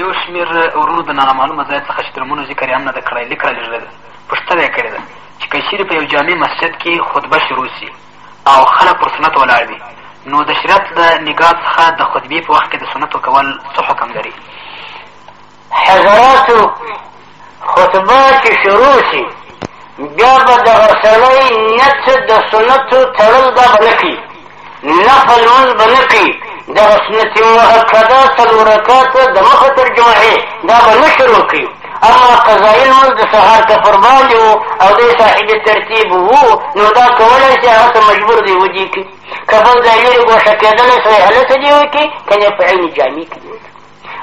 یو شمېر ورونو د نامعلومه ځای څخه چې د نومونو ذکر یې هم نه ده کړی لیک رالیږلی ده پوښتنه یې کړې ده چې که چیرې په یو جامع مسجد کې خطبه شروع سي او خلک پر سنت ولاړ وي نو د شریعت له نګاه څخه د خطبې په وخت کې د سنتو کول څه حکم لري حضراتو خطبه چې شروع شي بیا به د غسلۍ نیت د سنتو تړل دا به نه کړي نفل لمونځ به نه کړي دغه سنت مؤکده څلور رکعته د مخه تر جمعې دا به نه شروع کړي اما قضایي لمونځ د سهار ته پر باندې و او دی صاحب ترتیب وو نو دا کولی شي هغه ته مجبور دی وجي کړي که بل ځای لرې ګوښه کېدلی سړی هلته دې وکړي که نه په عین جامې کړي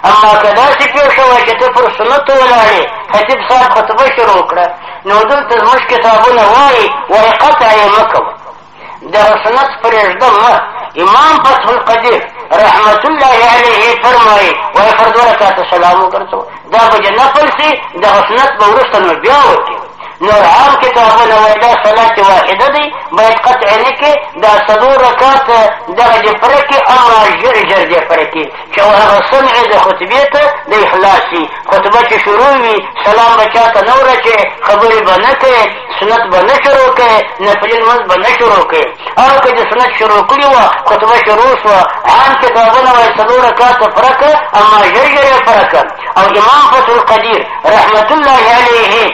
اما که داسې پېښه وه چې ته پر سنتو ولاړې خطیب صاحب خطبه شروع کړه نو دلته زموږ کتابونه وایي وایي قطع یې مه کوه دغه سنت پرېږده مه امام فتح القدیر رحمت الله علیه فرمایي وایي فرض رکعته سلام وګرځوه دا به جې نفل سي دغه سنت به وروسته نو بیا وکړي نور عام کتابونه وایي دا صلات واحده دی باید قطع نه کې دا څلور رکعت دغه دې پوره کړي اما ژر ژر دې پوره کړي چې وهغه سمع د خطبې ته د اخلاص وي خطبه چې شروع وي سلام به چا ته نه ورچې خبرې به نه کوې سنت به نه شروع کوې نفلي لمونځ به نه شروع کوې او که د سنت شروع کړي وه خطبه شروع شوه عام کتابونه وایي څلور رکاته پوره کړه اما ژر ژر یې پوره کړه او امام فتح القدیر رحمت الله علیه